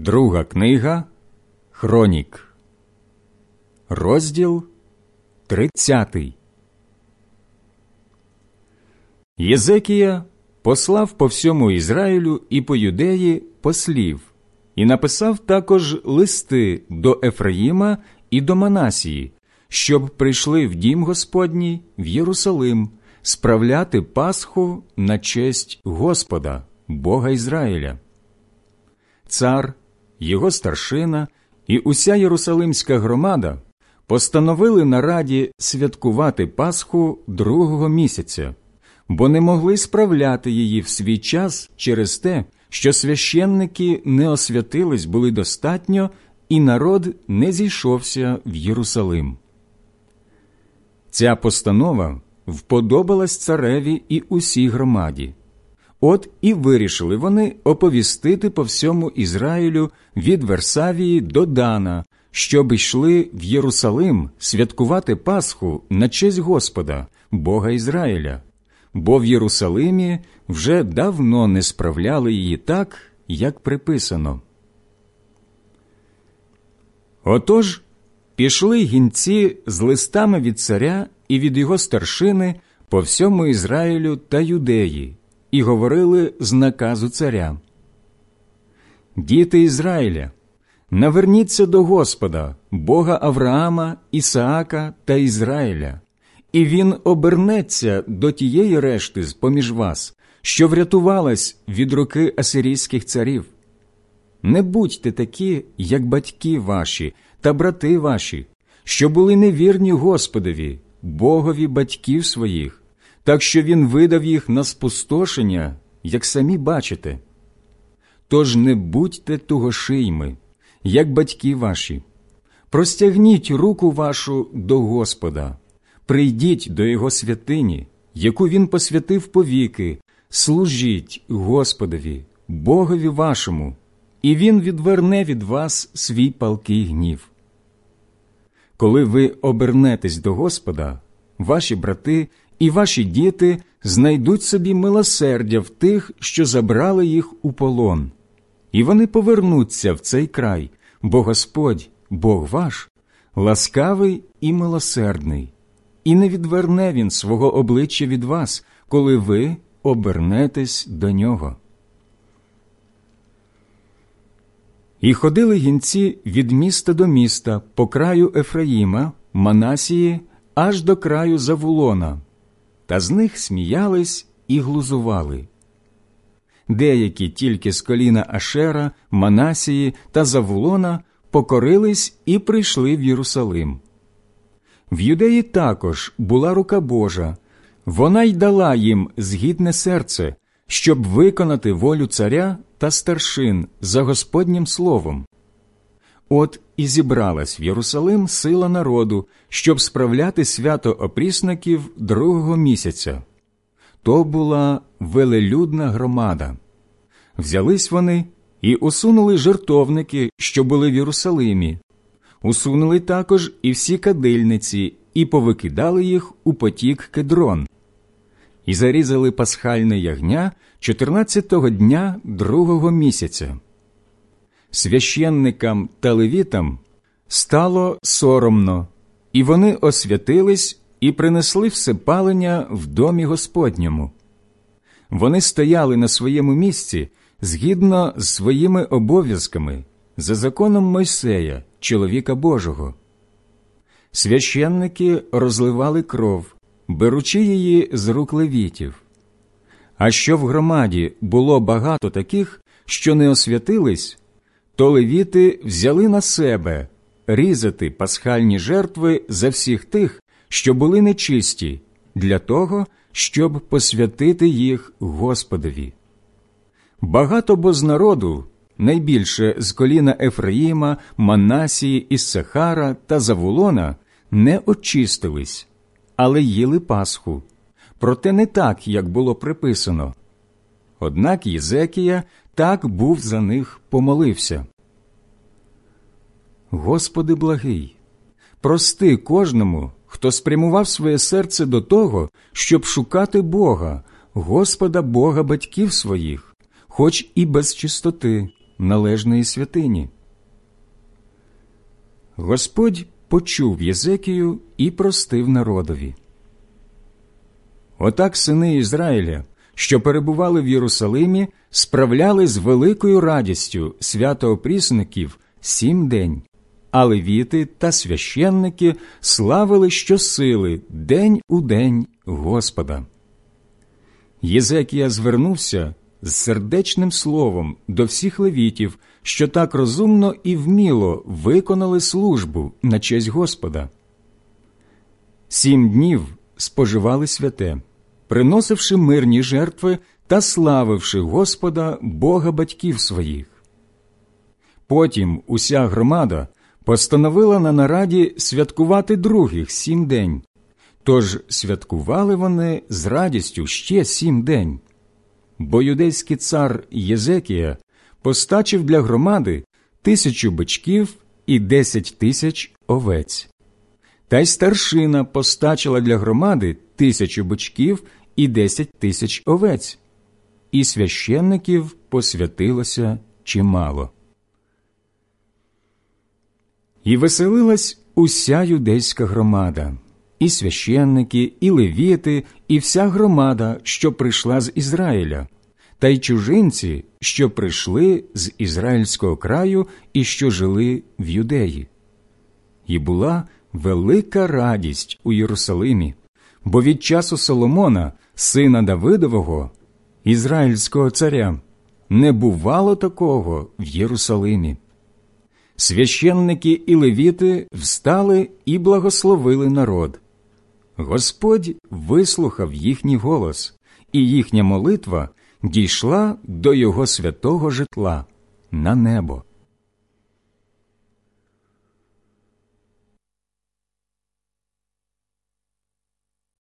Друга книга Хронік, розділ 30. Єзекія послав по всьому Ізраїлю і по юдеї послів, і написав також листи до Ефраїма і до Манасії, щоб прийшли в дім Господній в Єрусалим справляти Пасху на честь Господа, Бога Ізраїля. Цар його старшина і уся Єрусалимська громада постановили на раді святкувати Пасху другого місяця, бо не могли справляти її в свій час через те, що священники не освятились були достатньо, і народ не зійшовся в Єрусалим. Ця постанова вподобалась цареві і усій громаді. От і вирішили вони оповістити по всьому Ізраїлю від Версавії до Дана, щоб йшли в Єрусалим святкувати Пасху на честь Господа, Бога Ізраїля, бо в Єрусалимі вже давно не справляли її так, як приписано. Отож пішли гінці з листами від царя і від його старшини по всьому Ізраїлю та Юдеї і говорили з наказу царя. Діти Ізраїля, наверніться до Господа, Бога Авраама, Ісаака та Ізраїля, і він обернеться до тієї решти з поміж вас, що врятувалась від руки асирійських царів. Не будьте такі, як батьки ваші та брати ваші, що були невірні Господові, Богові батьків своїх, так що він видав їх на спустошення, як самі бачите. Тож не будьте тугошийми, як батьки ваші, простягніть руку вашу до Господа, прийдіть до Його святині, яку Він посвятив повіки, служіть Господові, Богові вашому, і Він відверне від вас свій палкий гнів. Коли ви обернетесь до Господа, ваші брати і ваші діти знайдуть собі милосердя в тих, що забрали їх у полон, і вони повернуться в цей край, бо Господь, Бог ваш, ласкавий і милосердний, і не відверне Він свого обличчя від вас, коли ви обернетесь до нього. І ходили гінці від міста до міста по краю Ефраїма, Манасії, аж до краю Завулона, та з них сміялись і глузували. Деякі тільки з коліна Ашера, Манасії та Завулона покорились і прийшли в Єрусалим. В юдеї також була рука Божа, вона й дала їм згідне серце, щоб виконати волю царя та старшин за Господнім словом. От і зібралась в Єрусалим сила народу, щоб справляти свято опрісників другого місяця. То була велелюдна громада. Взялись вони і усунули жертовники, що були в Єрусалимі, усунули також і всі кадильниці, і повикидали їх у потік кедрон, і зарізали пасхальне ягня 14-го дня другого місяця священникам та левітам стало соромно, і вони освятились і принесли всепалення в домі Господньому. Вони стояли на своєму місці згідно з своїми обов'язками за законом Мойсея, чоловіка Божого. Священники розливали кров, беручи її з рук левітів. А що в громаді було багато таких, що не освятились, то левіти взяли на себе різати пасхальні жертви за всіх тих, що були нечисті, для того, щоб посвятити їх Господові. Багато бо з народу, найбільше з коліна Ефраїма, Манасії, Іссахара та Завулона, не очистились, але їли Пасху, проте не так, як було приписано. Однак Єзекія так був за них помолився. Господи благий, прости кожному, хто спрямував своє серце до того, щоб шукати Бога, Господа Бога батьків своїх, хоч і без чистоти, належної святині. Господь почув Єзекію і простив народові. Отак сини Ізраїля, що перебували в Єрусалимі, справляли з великою радістю свято опрісників сім день, а левіти та священники славили щосили день у день Господа. Єзекія звернувся з сердечним словом до всіх левітів, що так розумно і вміло виконали службу на честь Господа. Сім днів споживали святе, приносивши мирні жертви та славивши Господа Бога батьків своїх. Потім уся громада постановила на нараді святкувати других сім день, тож святкували вони з радістю ще сім день. Бо юдейський цар Єзекія постачив для громади тисячу бичків і десять тисяч овець. Та й старшина постачила для громади тисячу бичків і десять тисяч овець, і священників посвятилося чимало. І веселилась уся юдейська громада, і священники, і левіти, і вся громада, що прийшла з Ізраїля, та й чужинці, що прийшли з ізраїльського краю і що жили в юдеї. І була велика радість у Єрусалимі, бо від часу Соломона, сина Давидового, ізраїльського царя, не бувало такого в Єрусалимі. Священники і левіти встали і благословили народ. Господь вислухав їхній голос, і їхня молитва дійшла до його святого житла на небо.